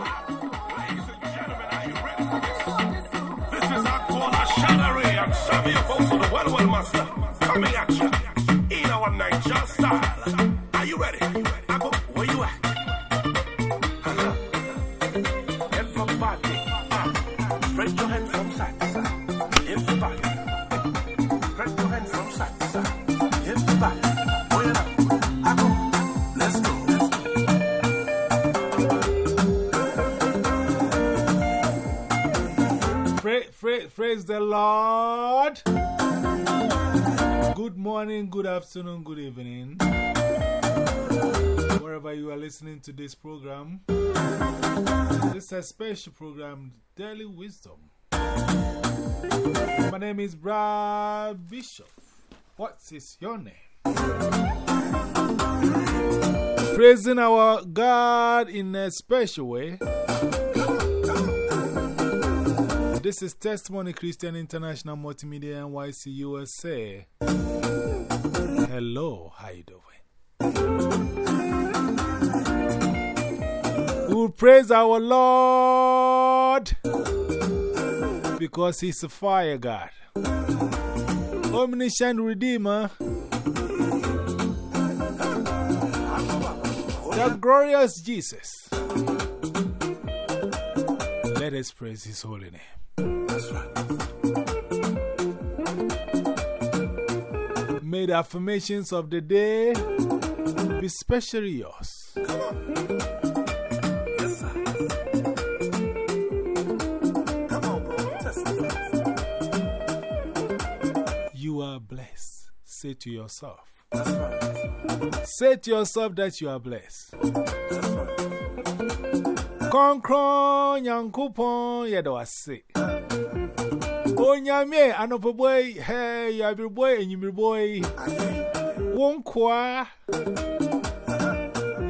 Ladies and gentlemen, are you ready for this? This is Angola Shadari and Sammy Apostle, the well, well master, coming at you in our Niger style. Are you ready? Ago, where you at? Everybody, spread your hands from side. Praise the Lord. Good morning, good afternoon, good evening. Wherever you are listening to this program, this is a special program, Daily Wisdom. My name is Brad Bishop. What is your name? Praising our God in a special way. This is Testimony Christian International Multimedia NYC USA. Hello, how you doing? We will praise our Lord because He's a fire God, omniscient Redeemer, the glorious Jesus. Let us praise His holy name. May the affirmations of the day be specially yours. You are blessed. Say to yourself. Right. Say to yourself that you are blessed. That's right. Yankupon yedawase. Onyame anopo boy, hey, yabi boy, and you boy. Won kwa.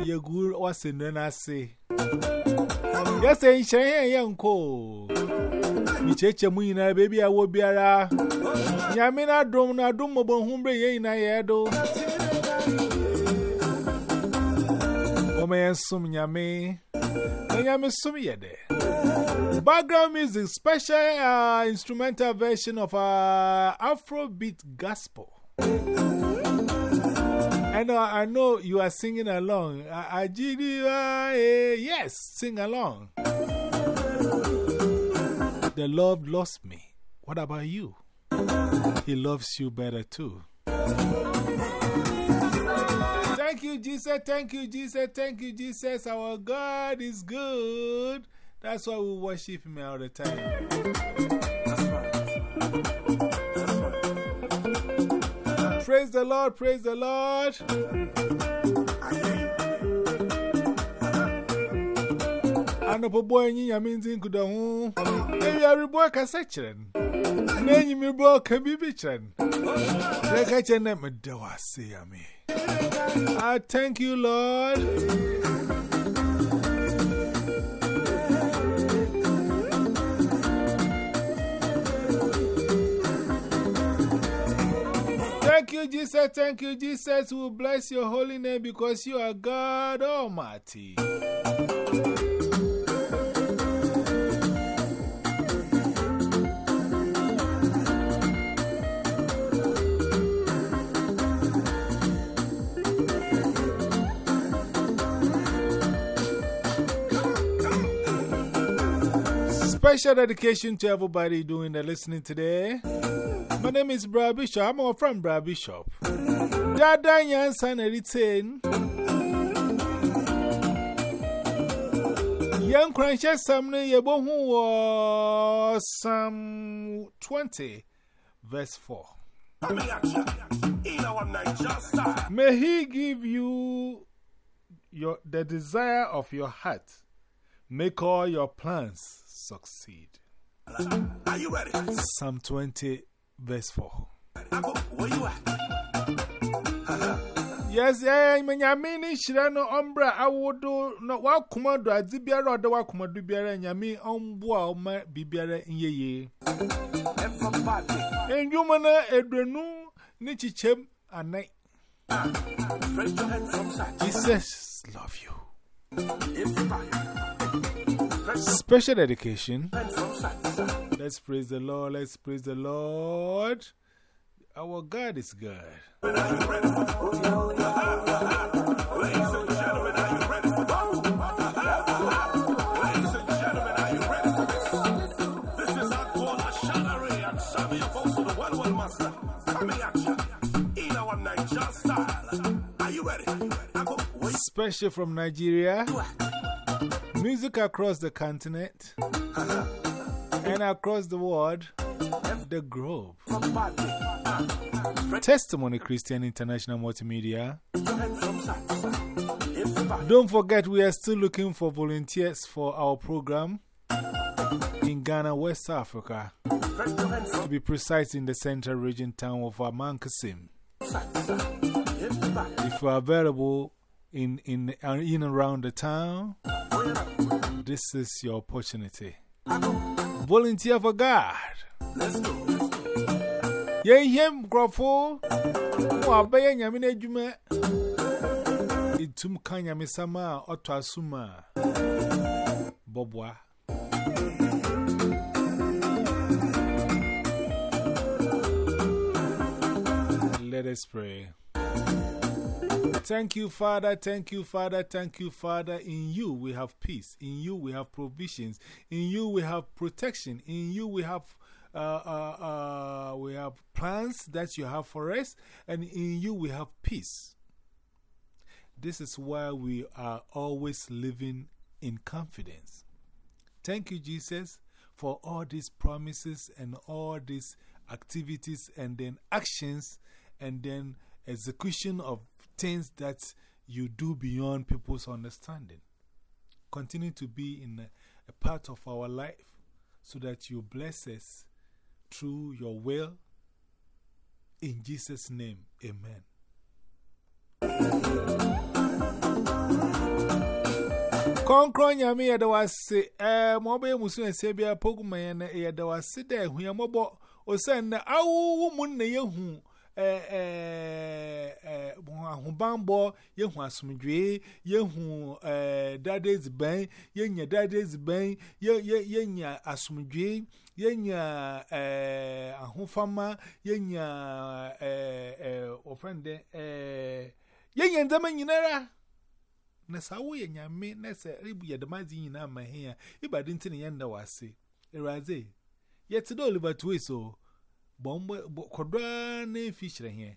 Yagur was in then I say. Yes, ain't shay yanko. Mi cheche mu ina baby, I will be ara. Yamina drum na dum mobo humbre ye na yedo. Omen sum nyame. Sum yede. Background music, special uh, instrumental version of uh, Afrobeat gospel. And uh, I know you are singing along. Uh, yes, sing along. The Lord lost me. What about you? He loves you better too. Thank you, Jesus. Thank you, Jesus. Thank you, Jesus. Our God is good. That's why we worship Him all the time. Praise the Lord, praise the Lord. Maybe every boy children. Nanny me can be bitchin. Like I can let me do I I mean. I thank you, Lord. Thank you, Jesus. Thank you, Jesus. We bless your holy name because you are God Almighty. Special dedication to everybody doing the listening today. My name is Brad Bishop. I'm our friend Brad Bishop. Dada Yansan Eritain. Young Cransha Samne Yebohu Psalm 20, verse 4. Coming at you in our Niger style. May He give you your, the desire of your heart. Make all your plans succeed. Are you ready? Psalm 20, verse 4. Ago, where you at? Yes, eh, menyame shirano umbra awodo no wa kumado azibiara oda wa kumado biara nyame ombua oma bibiara nyeye. Everybody. Enjuma na edwenu ni chichem anai. Spread your hands from side to side. Jesus love you. Everybody. Special dedication. Let's praise the Lord. Let's praise the Lord. Our God is good. Special from Nigeria. Music across the continent and across the world. The Grove. Testimony Christian International Multimedia. Don't forget, we are still looking for volunteers for our program in Ghana, West Africa. To be precise, in the central region town of Amankasim. If you are available in, in, uh, in around the town, this is your opportunity. Volunteer for God. Let's go. Yen him grofo, wa bayan yamine jume. Itum kanya misama oto asuma. Bobwa. Let us pray. Thank you, Father. Thank you, Father. Thank you, Father. In you we have peace. In you we have provisions. In you we have protection. In you we have uh, uh, uh, we have plans that you have for us, and in you we have peace. This is why we are always living in confidence. Thank you, Jesus, for all these promises and all these activities and then actions and then execution of things that you do beyond people's understanding. Continue to be in a, a part of our life so that you bless us through your will. In Jesus' name, amen. Konkron yami ya dawa se, eh, mobe musu na sebia poguma ya dawa se de hu ya na awu mun na yehu eh eh eh ahubambo yehu asumdwe yehu eh dadez ban yenya dadez ban ye yenya asumdwe yenya eh ahufama yenya eh eh ofrende eh ndama nyinara na sawo yenya me ribu ya damazi nyina ma hia ibadi ntini yenda wase. Eraze yetido oliver so bombo kodwa na fi shirehie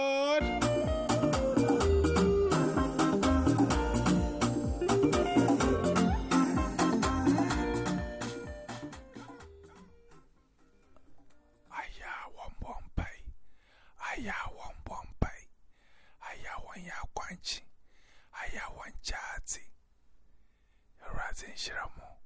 Aya 白，哎呀 bɔɔm 哎呀，王家贼，软 wan.